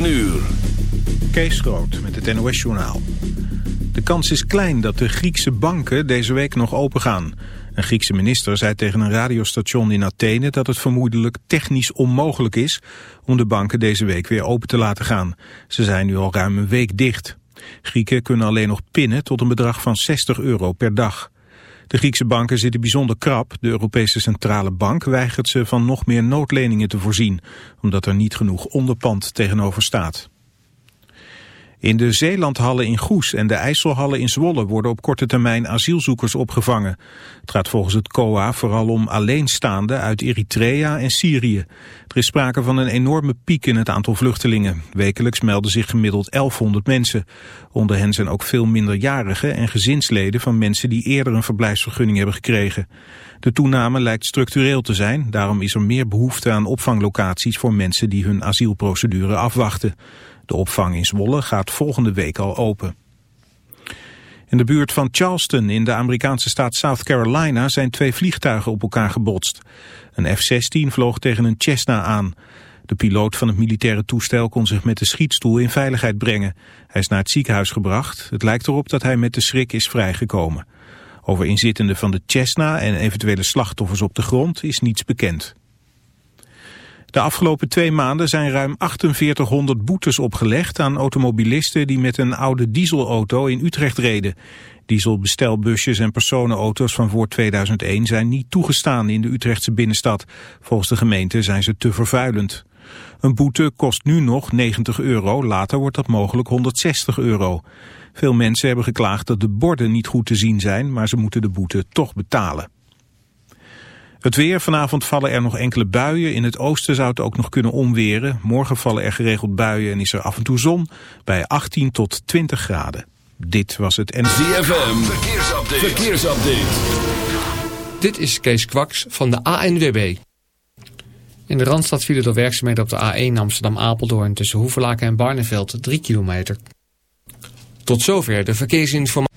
9 uur. Kees Groot met het NOS-journaal. De kans is klein dat de Griekse banken deze week nog opengaan. Een Griekse minister zei tegen een radiostation in Athene... dat het vermoedelijk technisch onmogelijk is... om de banken deze week weer open te laten gaan. Ze zijn nu al ruim een week dicht. Grieken kunnen alleen nog pinnen tot een bedrag van 60 euro per dag. De Griekse banken zitten bijzonder krap. De Europese Centrale Bank weigert ze van nog meer noodleningen te voorzien, omdat er niet genoeg onderpand tegenover staat. In de Zeelandhallen in Goes en de IJsselhallen in Zwolle worden op korte termijn asielzoekers opgevangen. Het gaat volgens het COA vooral om alleenstaanden uit Eritrea en Syrië. Er is sprake van een enorme piek in het aantal vluchtelingen. Wekelijks melden zich gemiddeld 1100 mensen. Onder hen zijn ook veel minderjarigen en gezinsleden van mensen die eerder een verblijfsvergunning hebben gekregen. De toename lijkt structureel te zijn, daarom is er meer behoefte aan opvanglocaties voor mensen die hun asielprocedure afwachten. De opvang in Zwolle gaat volgende week al open. In de buurt van Charleston in de Amerikaanse staat South Carolina zijn twee vliegtuigen op elkaar gebotst. Een F-16 vloog tegen een Cessna aan. De piloot van het militaire toestel kon zich met de schietstoel in veiligheid brengen. Hij is naar het ziekenhuis gebracht. Het lijkt erop dat hij met de schrik is vrijgekomen. Over inzittenden van de Cessna en eventuele slachtoffers op de grond is niets bekend. De afgelopen twee maanden zijn ruim 4800 boetes opgelegd aan automobilisten die met een oude dieselauto in Utrecht reden. Dieselbestelbusjes en personenauto's van voor 2001 zijn niet toegestaan in de Utrechtse binnenstad. Volgens de gemeente zijn ze te vervuilend. Een boete kost nu nog 90 euro, later wordt dat mogelijk 160 euro. Veel mensen hebben geklaagd dat de borden niet goed te zien zijn, maar ze moeten de boete toch betalen. Het weer, vanavond vallen er nog enkele buien. In het oosten zou het ook nog kunnen omweren. Morgen vallen er geregeld buien en is er af en toe zon bij 18 tot 20 graden. Dit was het NZFM. verkeersupdate. verkeersupdate. Dit is Kees Kwaks van de ANWB. In de Randstad vielen door werkzaamheden op de A1 Amsterdam-Apeldoorn... tussen Hoevelaken en Barneveld 3 kilometer. Tot zover de verkeersinformatie.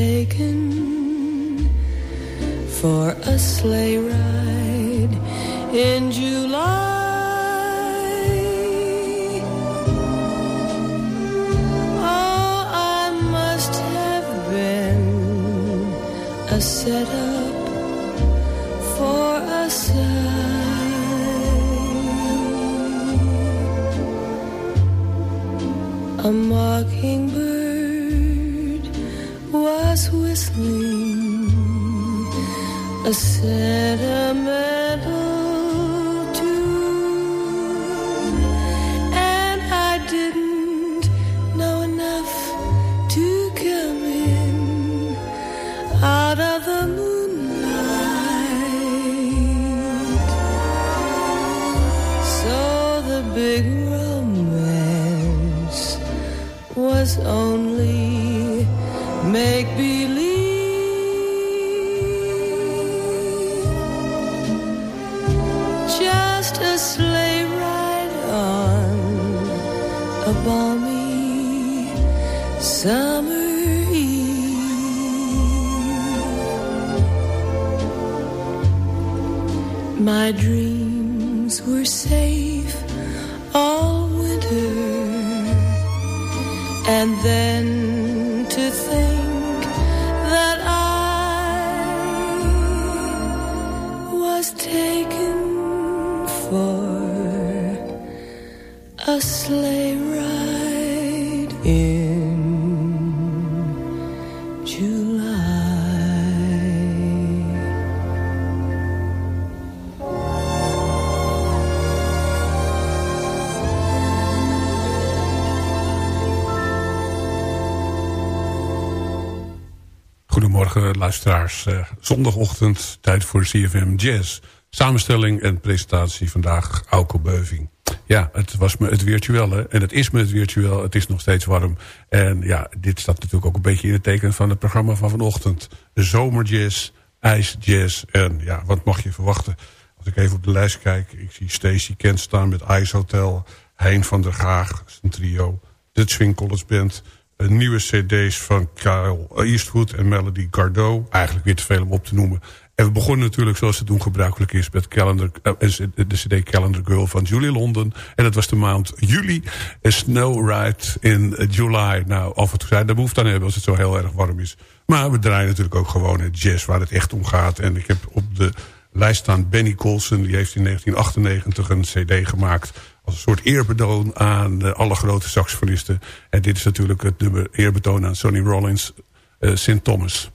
Taken for a sleigh ride in July. Oh, I must have been a setup for a sigh. A mockingbird whistling. A sentimental luisteraars. Uh, zondagochtend, tijd voor CFM Jazz. Samenstelling en presentatie vandaag, Auko Beuving. Ja, het was me het virtuele en het is me het virtueel. Het is nog steeds warm. En ja, dit staat natuurlijk ook een beetje in het teken van het programma van vanochtend. Zomerjazz, ijsjazz en ja, wat mag je verwachten? Als ik even op de lijst kijk, ik zie Stacey Kent staan met Ice Hotel... Hein van der Gaag, zijn trio, de Swing College Band nieuwe cd's van Kyle Eastwood en Melody Gardot. Eigenlijk weer te veel om op te noemen. En we begonnen natuurlijk zoals het doen gebruikelijk is... met calendar, uh, de cd Calendar Girl van Julie London. En dat was de maand juli. En Snow Ride in July. Nou, af en toe zijn, daar behoefte aan hebben als het zo heel erg warm is. Maar we draaien natuurlijk ook gewoon het jazz waar het echt om gaat. En ik heb op de lijst staan Benny Colson. Die heeft in 1998 een cd gemaakt als een soort eerbetoon aan alle grote saxofonisten. En dit is natuurlijk het nummer eerbetoon aan Sonny Rollins, uh, St. Thomas.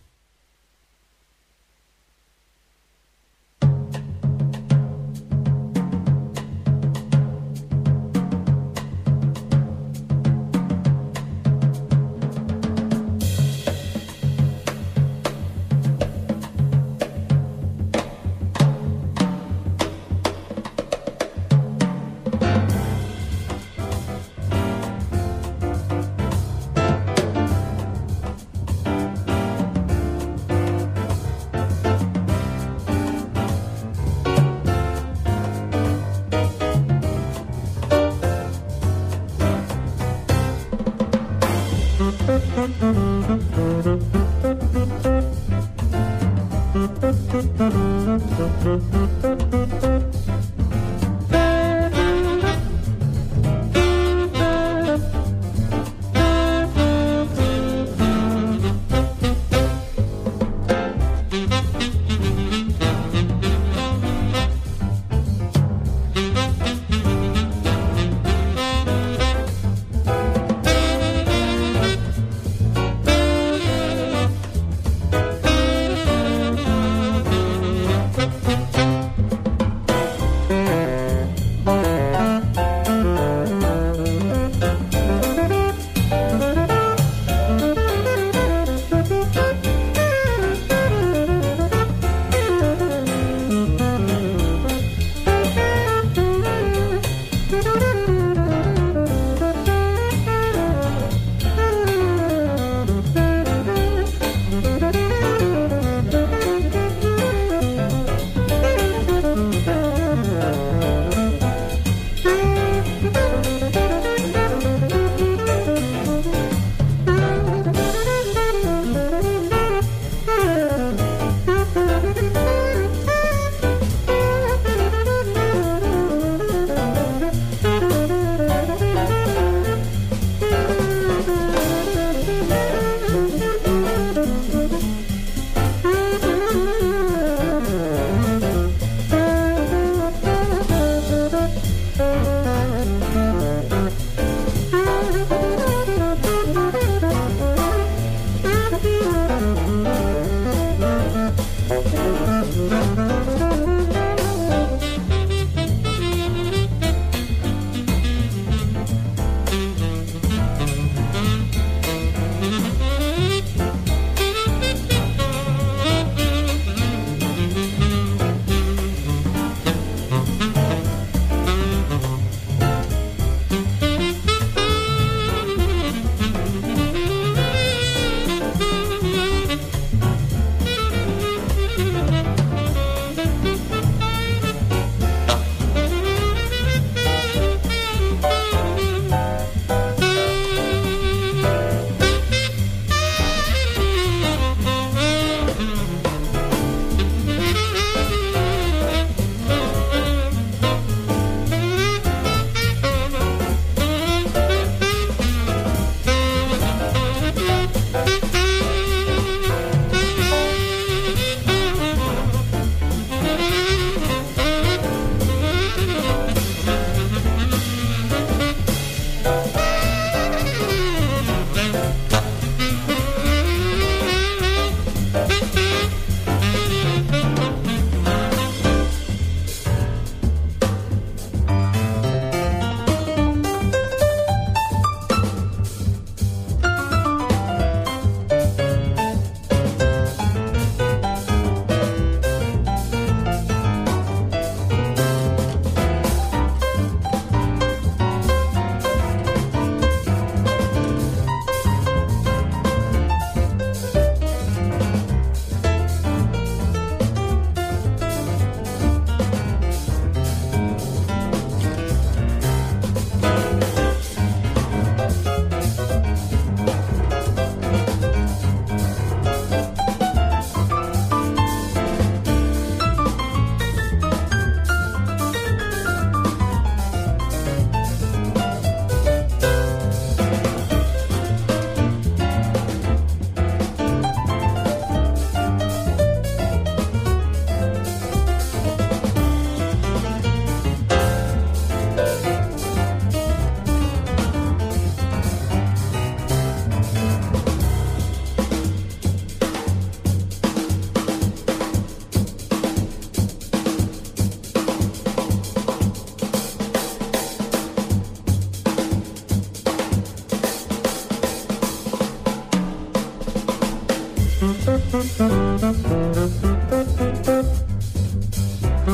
Ja,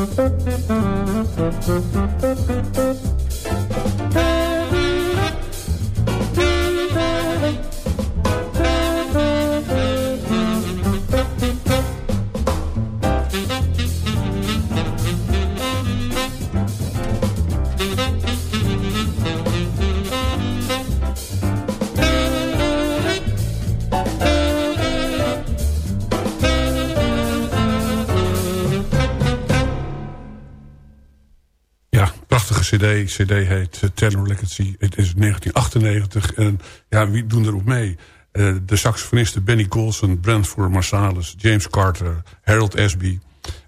cd. heet uh, Tenor Legacy. Het is 1998. En ja, wie doen erop mee? Uh, de saxofonisten Benny Golson, Brentford Marsalis... James Carter, Harold Ashby...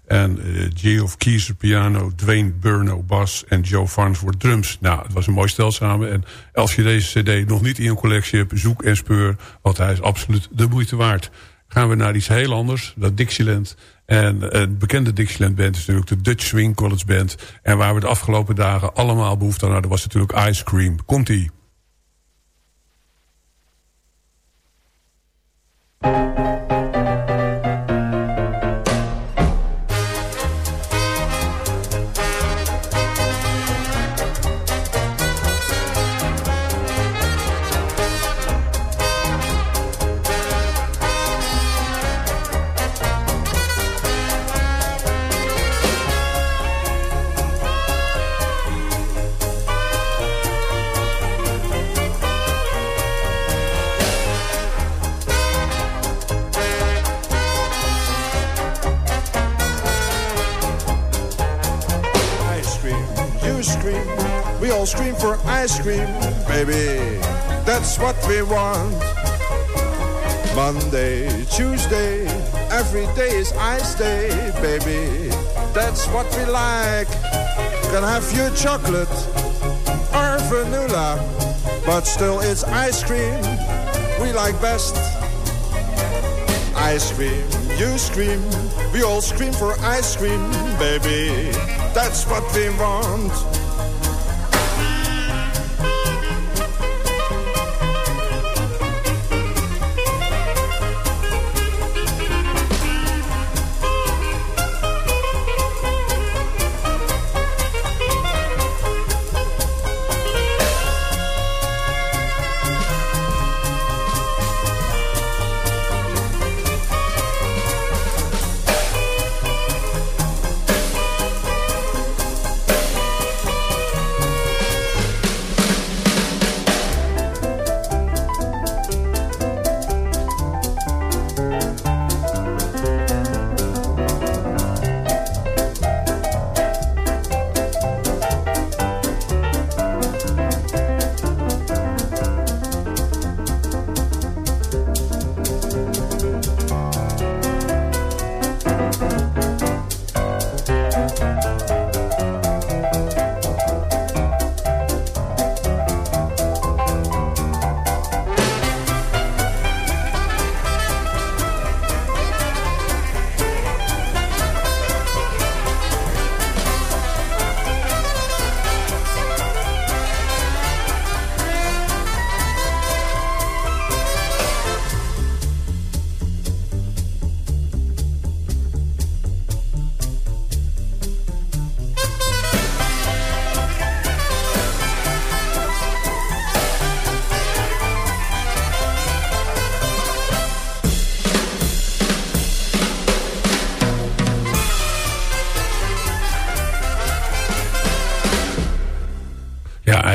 en uh, Geoff Kieser piano... Dwayne Burno bas en Joe Farnsworth drums. Nou, het was een mooi stel samen. En als je deze cd nog niet in je collectie hebt... zoek en speur, want hij is absoluut de moeite waard. Gaan we naar iets heel anders, dat Dixieland... En een bekende Dixieland band is natuurlijk de Dutch Swing College Band. En waar we de afgelopen dagen allemaal behoefte aan hadden... was natuurlijk Ice Cream. Komt-ie. Ice cream, baby. That's what we want. Monday, Tuesday, every day is ice day, baby. That's what we like. Can have your chocolate or vanilla, but still it's ice cream we like best. Ice cream, you scream, we all scream for ice cream, baby. That's what we want.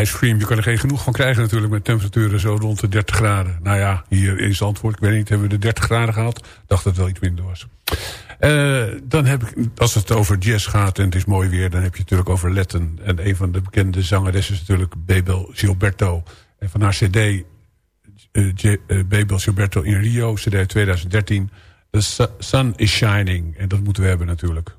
Ice cream. Je kan er geen genoeg van krijgen natuurlijk met temperaturen zo rond de 30 graden. Nou ja, hier in Zandvoort, ik weet niet, hebben we de 30 graden gehad? dacht dat het wel iets minder was. Uh, dan heb ik, als het over jazz gaat en het is mooi weer... dan heb je natuurlijk over Letten. En een van de bekende zangeressen is natuurlijk Bebel Gilberto. En van haar cd uh, Bebel Gilberto in Rio, cd 2013... The Sun is Shining. En dat moeten we hebben natuurlijk.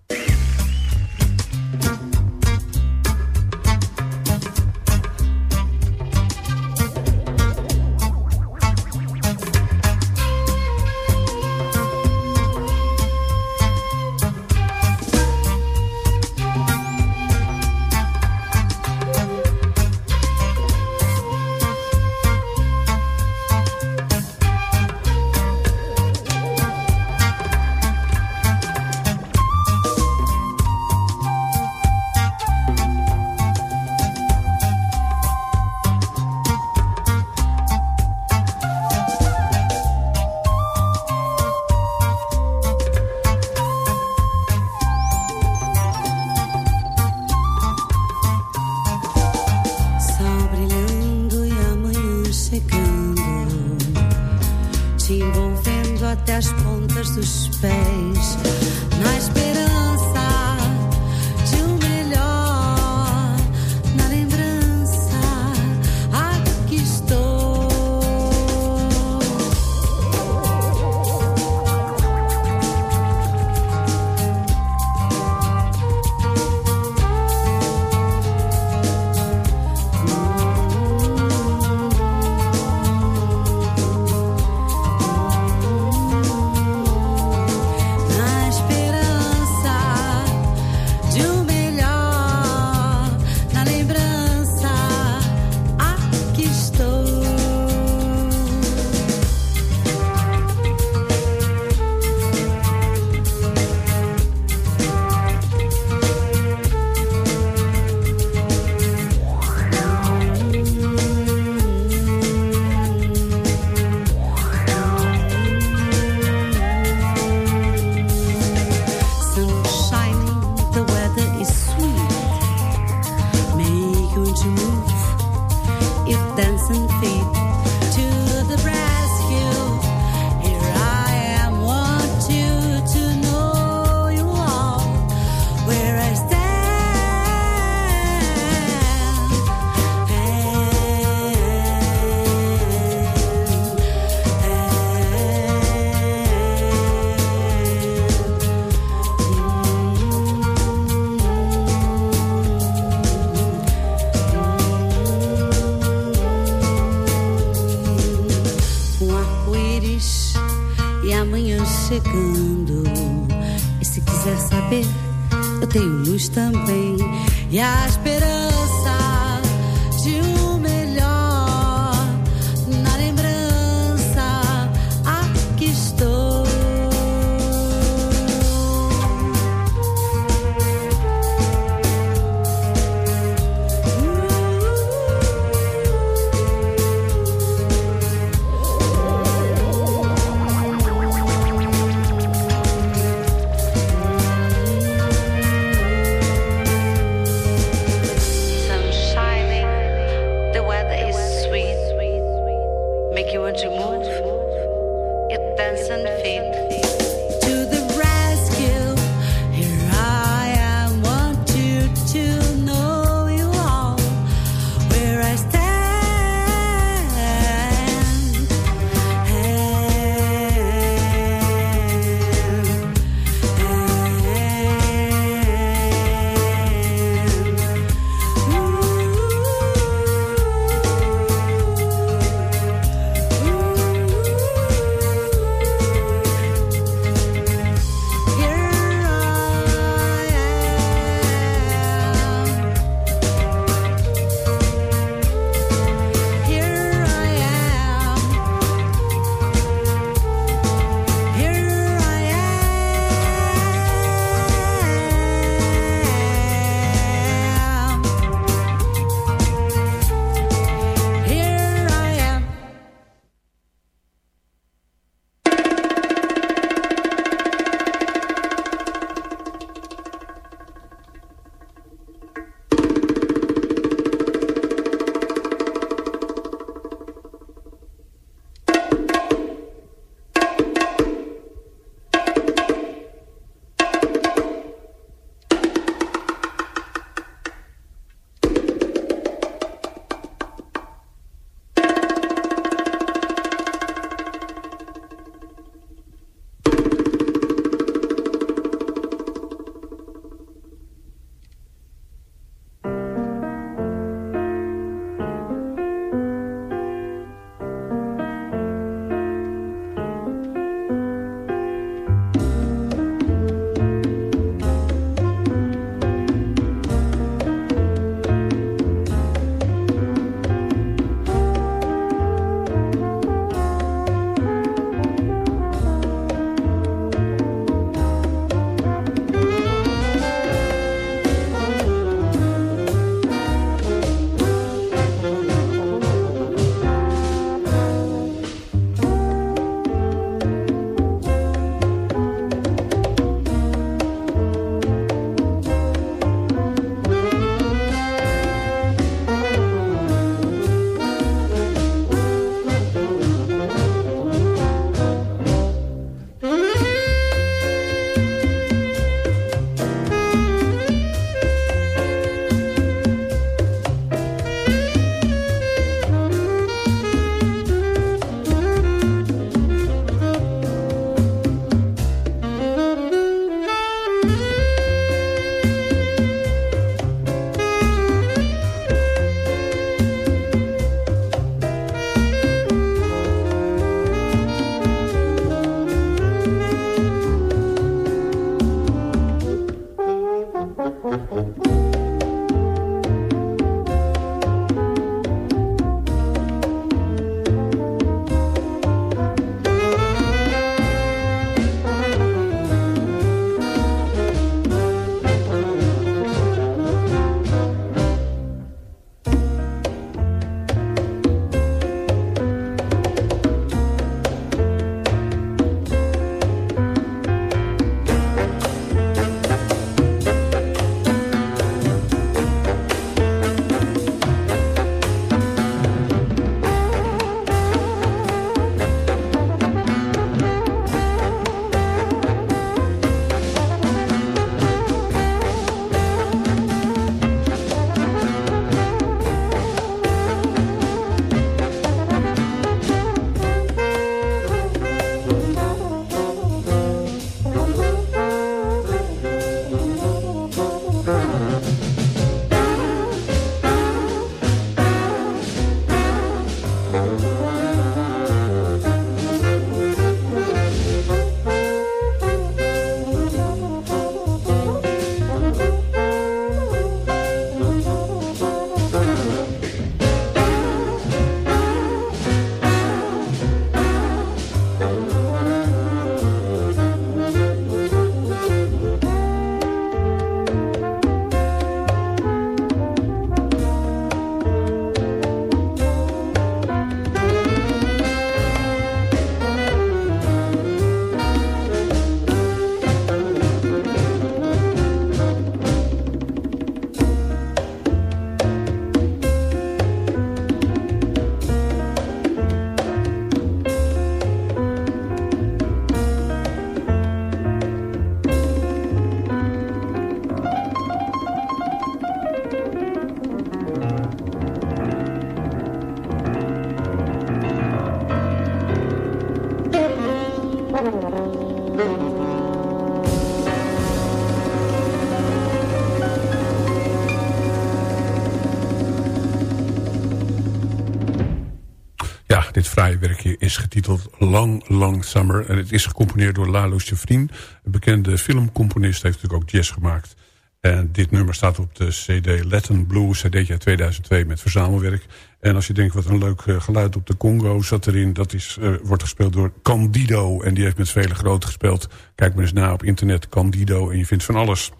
Fraaie werkje is getiteld Long Long Summer. En het is gecomponeerd door Lalo Schifrin. Een bekende filmcomponist heeft natuurlijk ook jazz gemaakt. En dit nummer staat op de CD Latin Blues CD uit 2002 met verzamelwerk. En als je denkt wat een leuk eh, geluid op de Congo zat erin. Dat is, uh, wordt gespeeld door Candido. En die heeft met vele grote gespeeld. Kijk maar eens na op internet Candido en je vindt van alles.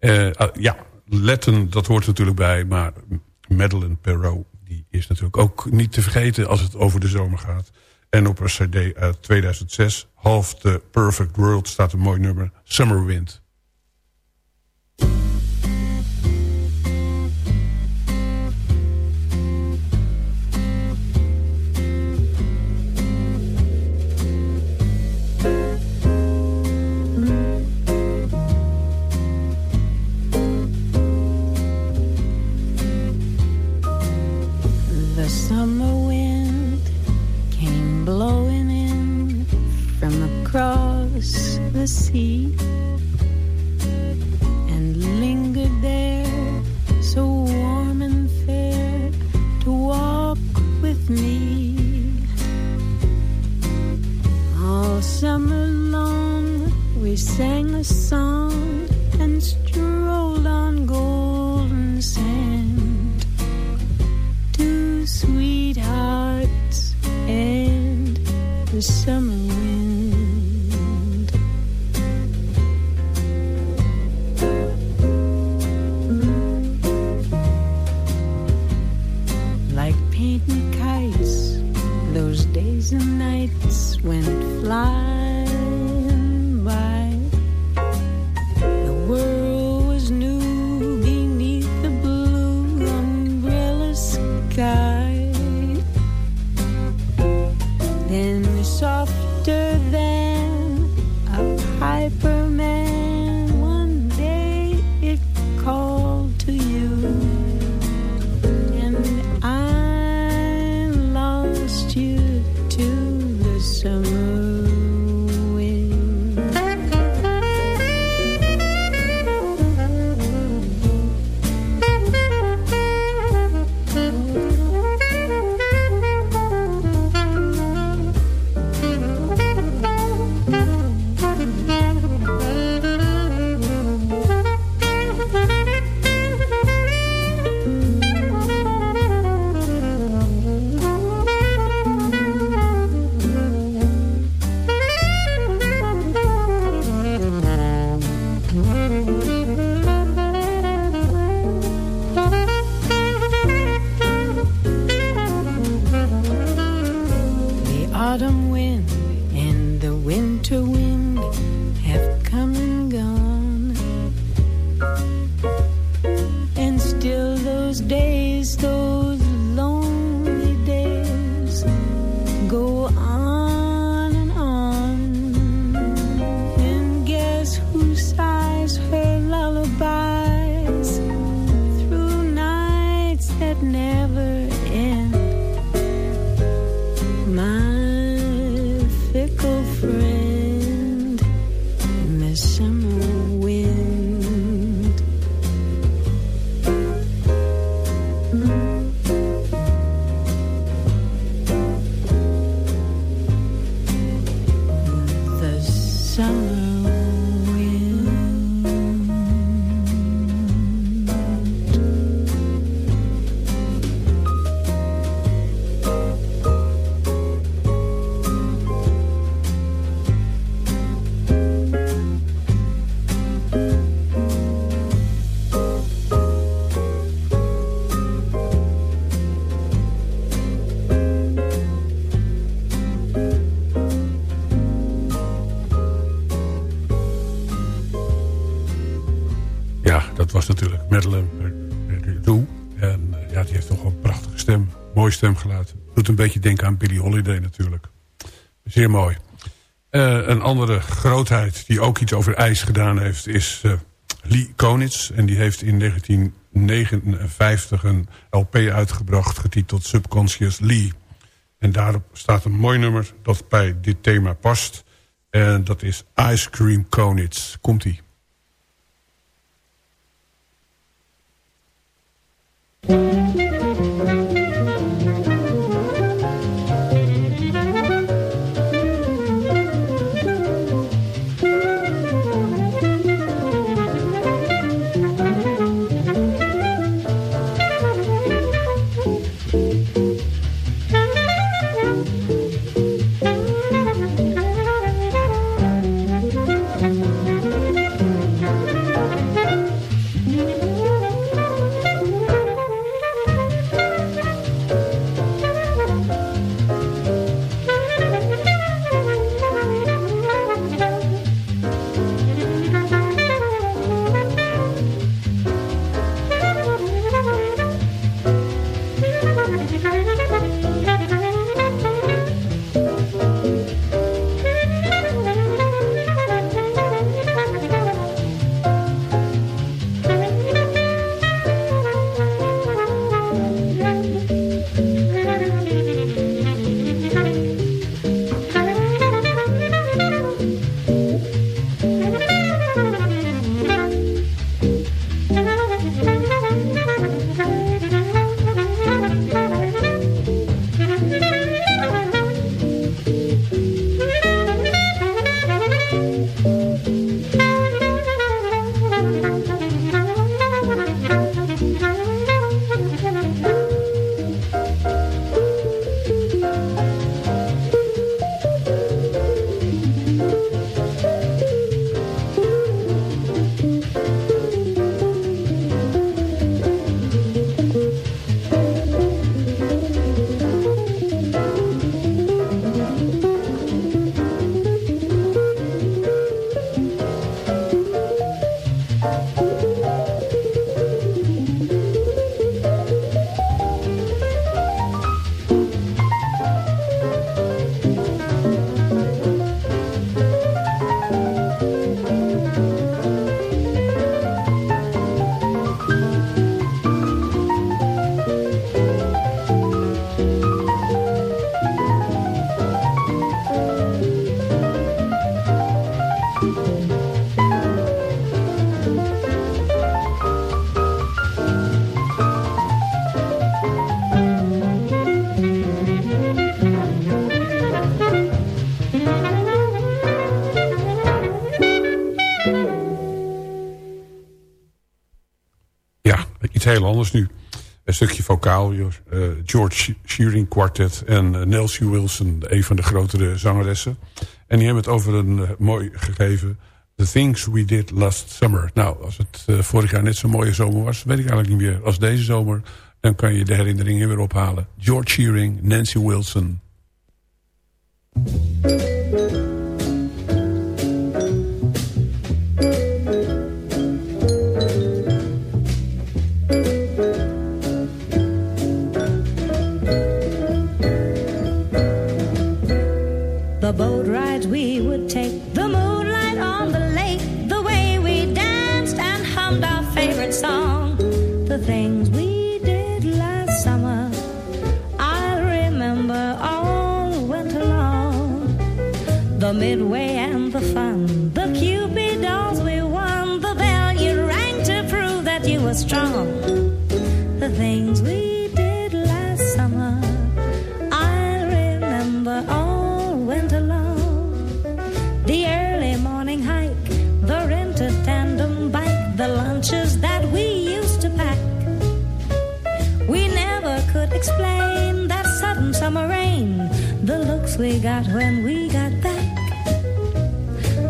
Uh, ja, Latin, dat hoort natuurlijk bij. Maar Madeleine Perrault die is natuurlijk ook niet te vergeten als het over de zomer gaat. En op een cd uit 2006, Half the Perfect World, staat een mooi nummer, Summer Wind. The sea and lingered there so warm and fair to walk with me all summer long. We sang a song and strolled on golden sand two sweethearts and the summer soft fickle friend. Beetje denken aan Billie Holiday natuurlijk. Zeer mooi. Uh, een andere grootheid die ook iets over ijs gedaan heeft... is uh, Lee Konitz. En die heeft in 1959 een LP uitgebracht... getiteld Subconscious Lee. En daarop staat een mooi nummer dat bij dit thema past. En dat is Ice Cream Konitz. Komt-ie. Heel anders nu. Een stukje vocaal, uh, George Shearing Quartet en uh, Nelsie Wilson, een van de grotere zangeressen. En die hebben het over een uh, mooi gegeven... The Things We Did Last Summer. Nou, als het vorig jaar net zo'n mooie zomer was... weet ik eigenlijk niet meer. Als deze zomer, dan kan je de herinneringen weer ophalen. George Shearing, Nancy Wilson... we got when we got back.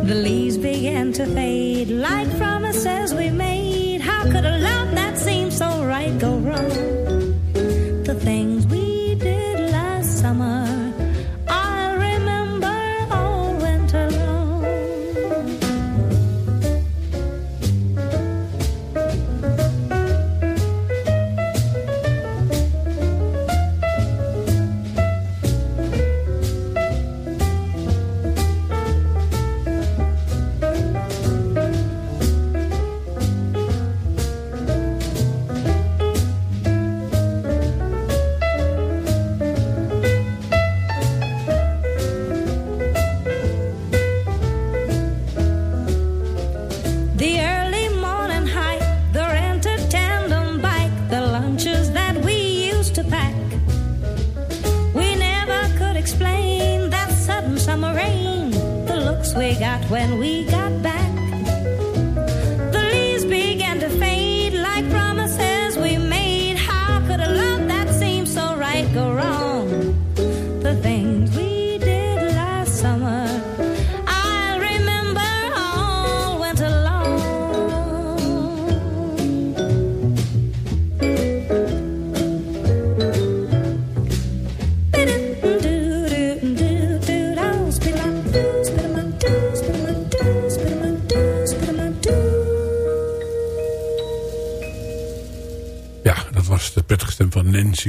The leaves began to fade like promises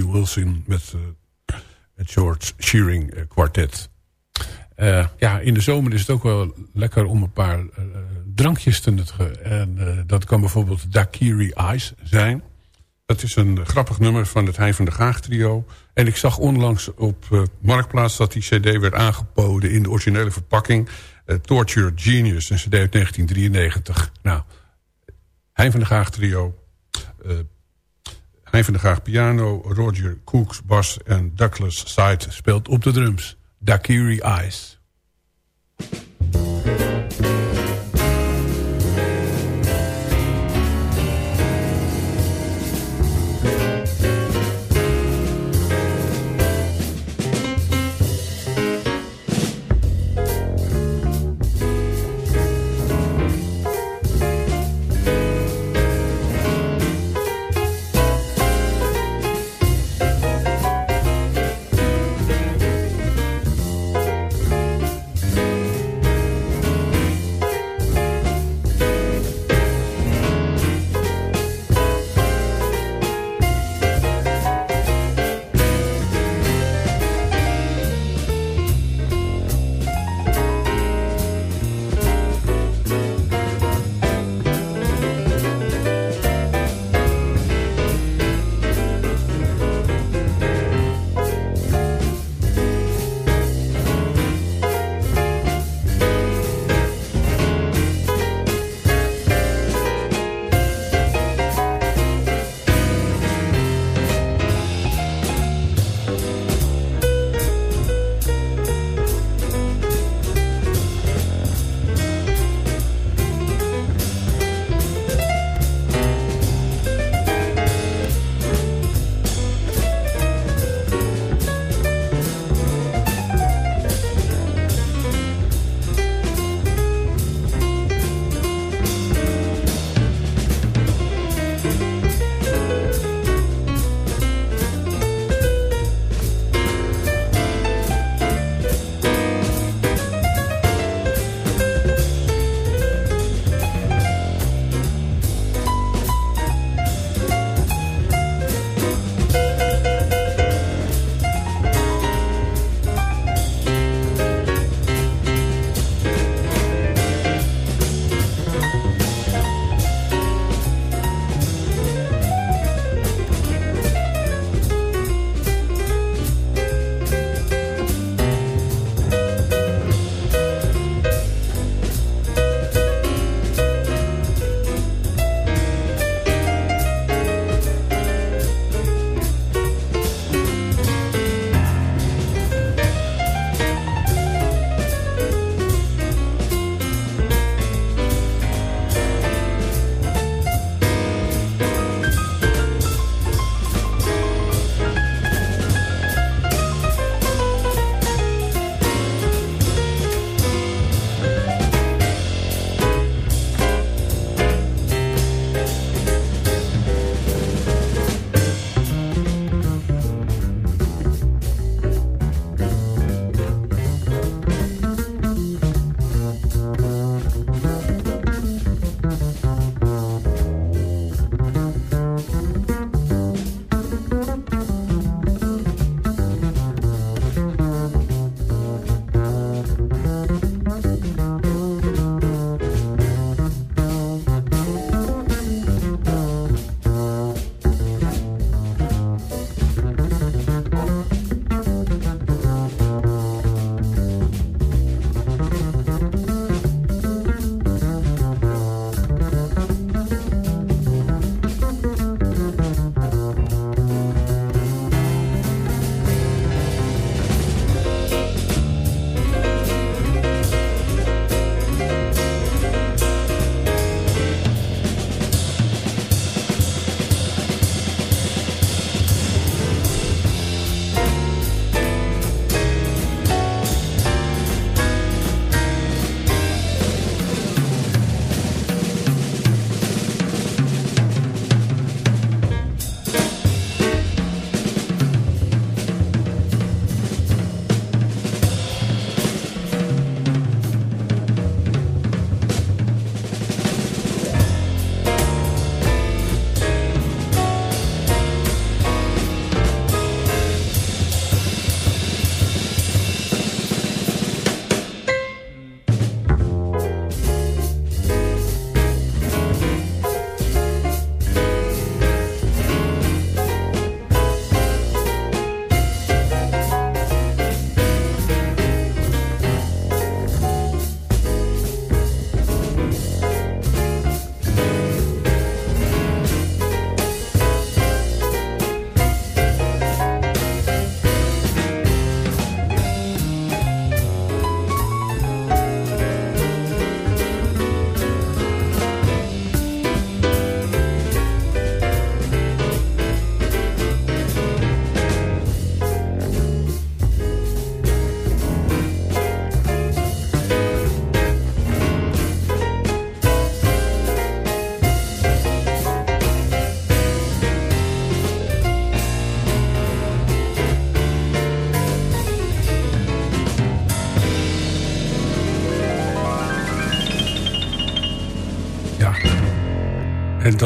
Wilson met uh, het George Shearing uh, kwartet. Uh, ja, in de zomer is het ook wel lekker om een paar drankjes te nuttigen. En dat kan bijvoorbeeld Daiquiri Ice zijn. Dat is een grappig nummer van het Hein van der Gaag trio. En ik zag onlangs op Marktplaats dat die cd werd aangeboden... in de originele verpakking. Torture Genius, een cd uit 1993. Nou, Hein van der Gaag trio... Hij van de Graag piano, Roger Cooks bas en Douglas Side speelt op de drums. Dakiri Eyes.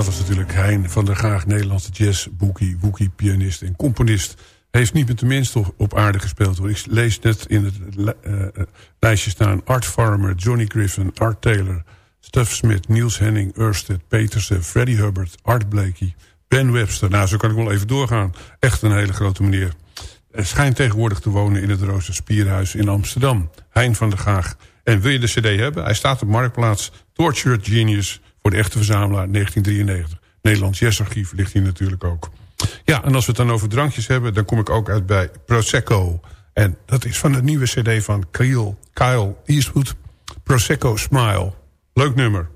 Was natuurlijk Hein van der Graag, Nederlandse jazz, boekie, woekie, pianist en componist. Heeft niet met de minste op aarde gespeeld. Hoor. Ik lees net in het uh, lijstje staan Art Farmer, Johnny Griffin, Art Taylor... Stuff Smith, Niels Henning, Ørsted, Petersen, Freddie Hubbard, Art Blakey... Ben Webster, nou zo kan ik wel even doorgaan. Echt een hele grote meneer. Hij schijnt tegenwoordig te wonen in het Roze Spierhuis in Amsterdam. Hein van der Gaag. En wil je de cd hebben? Hij staat op Marktplaats Tortured Genius voor de echte verzamelaar 1993. Nederlands Jazzarchief ligt hier natuurlijk ook. Ja, en als we het dan over drankjes hebben... dan kom ik ook uit bij Prosecco. En dat is van de nieuwe cd van Kyle, Kyle Eastwood. Prosecco Smile. Leuk nummer.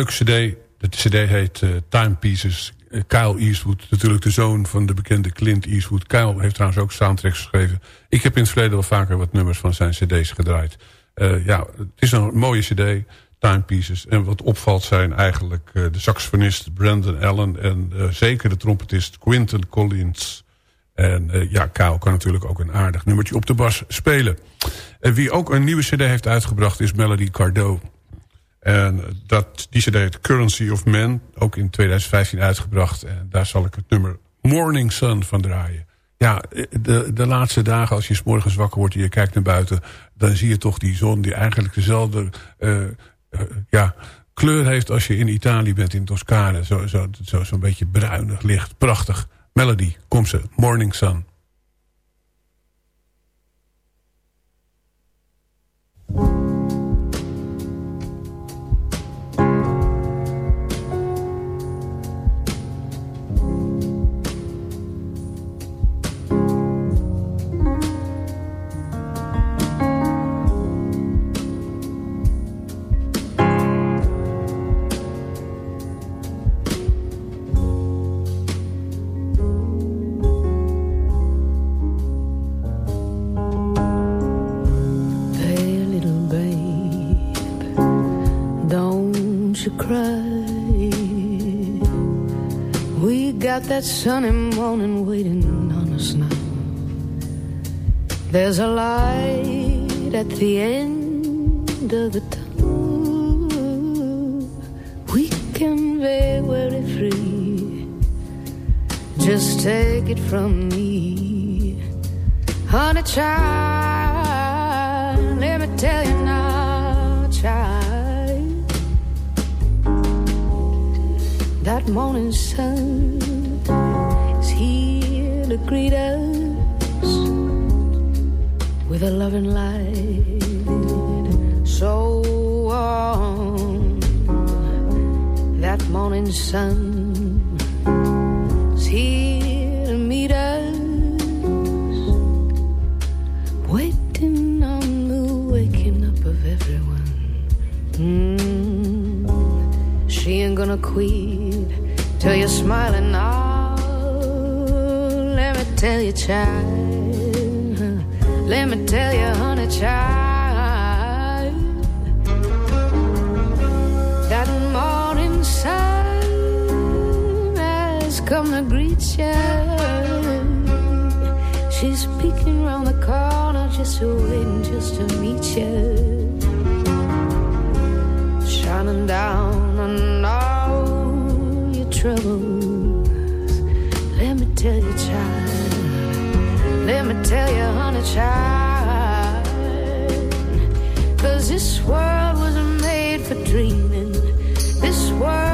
Leuke cd. De cd heet uh, Timepieces. Uh, Kyle Eastwood, natuurlijk de zoon van de bekende Clint Eastwood. Kyle heeft trouwens ook soundtracks geschreven. Ik heb in het verleden wel vaker wat nummers van zijn cd's gedraaid. Uh, ja, het is een mooie cd, Timepieces. En wat opvalt zijn eigenlijk de saxofonist Brandon Allen... en zeker de trompetist Quinton Collins... En ja, Kyle kan natuurlijk ook een aardig nummertje op de bas spelen. En wie ook een nieuwe cd heeft uitgebracht is Melody Cardot. En dat, die cd heet Currency of Man. Ook in 2015 uitgebracht. En daar zal ik het nummer Morning Sun van draaien. Ja, de, de laatste dagen als je s morgens wakker wordt en je kijkt naar buiten... dan zie je toch die zon die eigenlijk dezelfde uh, uh, ja, kleur heeft... als je in Italië bent, in Toscane. Zo'n zo, zo, zo beetje bruinig licht. Prachtig. Melody, kom ze. Morning Sun. That sunny morning waiting on us now. There's a light at the end of the tunnel. We can be very free. Just take it from me, honey child. Let me tell you now, child. That morning sun to greet us with a loving light so warm. That morning sun is here to meet us, waiting on the waking up of everyone. Mm. She ain't gonna quit till you're smiling now tell you, child. Let me tell you, honey, child. That morning sun has come to greet you. She's peeking round the corner, just waiting just to meet you. Shining down on all your troubles. Let me tell you, child. Let me tell you, honey, child. Cause this world wasn't made for dreaming. This world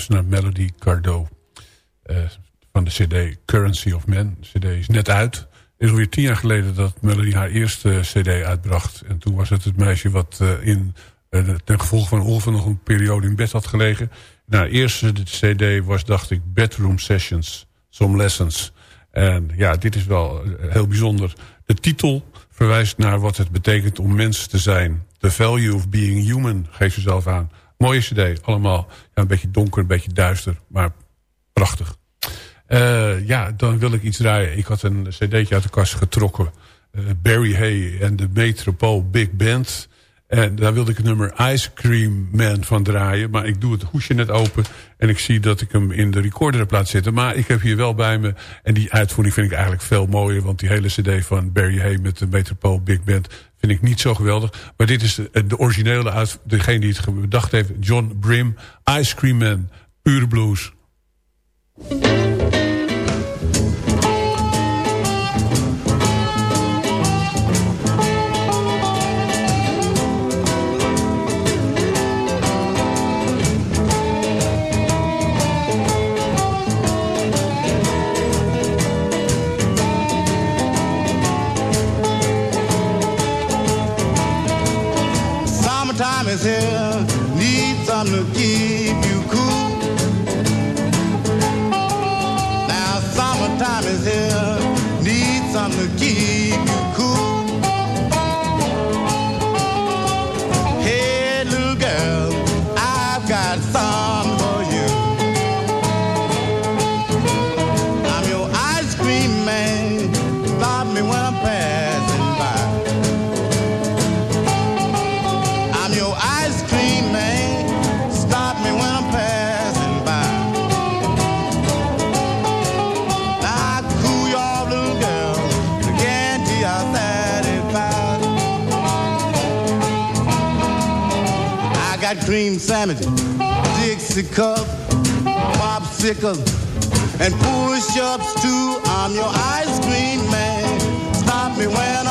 geluisterd naar Melody Cardo. Uh, van de cd Currency of Men. De cd is net uit. Het is alweer tien jaar geleden dat Melody haar eerste cd uitbracht. En toen was het het meisje wat uh, in, ten gevolge van Olven nog een periode in bed had gelegen. Nou, eerste cd was, dacht ik, Bedroom Sessions. Some Lessons. En ja, dit is wel heel bijzonder. De titel verwijst naar wat het betekent om mens te zijn. The value of being human, geeft ze zelf aan. Mooie cd, allemaal. Ja, een beetje donker, een beetje duister, maar prachtig. Uh, ja, dan wil ik iets draaien. Ik had een cd'tje uit de kast getrokken. Uh, Barry Hay en de Metropole Big Band. En daar wilde ik het nummer Ice Cream Man van draaien. Maar ik doe het hoesje net open. En ik zie dat ik hem in de recorder heb laten zitten. Maar ik heb hier wel bij me. En die uitvoering vind ik eigenlijk veel mooier. Want die hele cd van Barry Hay met de Metropole Big Band vind ik niet zo geweldig. Maar dit is de, de originele uit degene die het bedacht heeft. John Brim, Ice Cream Man, pure blues. Is here, cream sandwiches, Dixie cup, popsicles, and push-ups too. I'm your ice cream man. Stop me when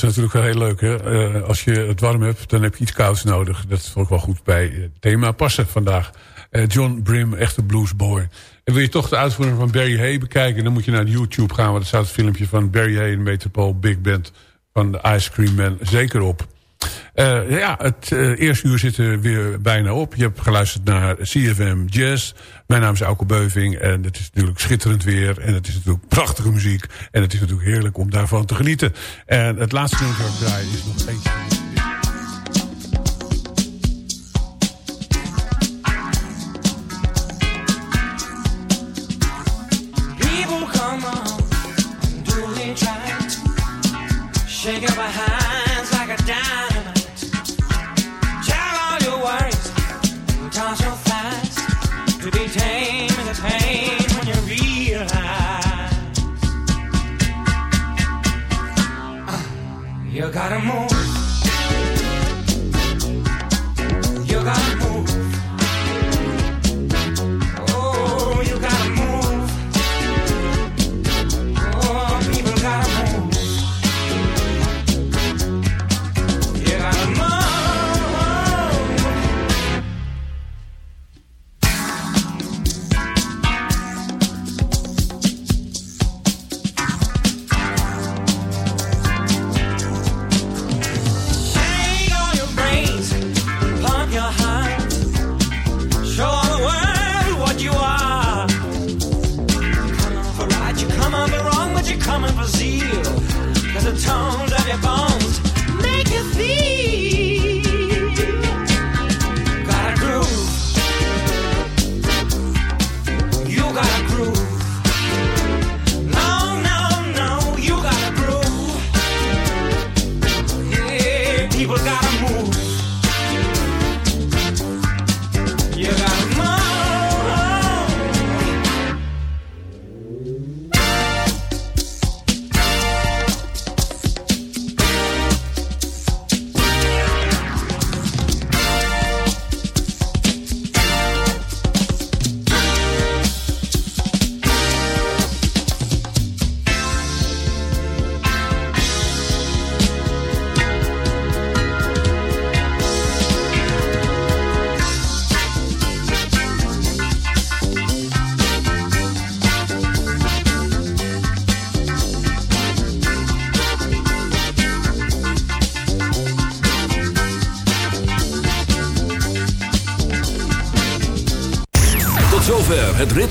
Was natuurlijk wel heel leuk. Hè? Eh, als je het warm hebt, dan heb je iets kouds nodig. Dat is ook wel goed bij het thema passen vandaag. Eh, John Brim, echte bluesboy. En wil je toch de uitvoering van Barry Hay bekijken... dan moet je naar YouTube gaan, want er staat het filmpje van Barry Hay... en Metropole Big Band van de Ice Cream Man zeker op. Eh, ja, het eh, eerste uur zit er weer bijna op. Je hebt geluisterd naar CFM Jazz. Mijn naam is Auke Beuving en het is natuurlijk schitterend weer. En het is natuurlijk prachtige muziek. En het is natuurlijk heerlijk om daarvan te genieten. En het laatste nummer dat ik draai is nog eentje.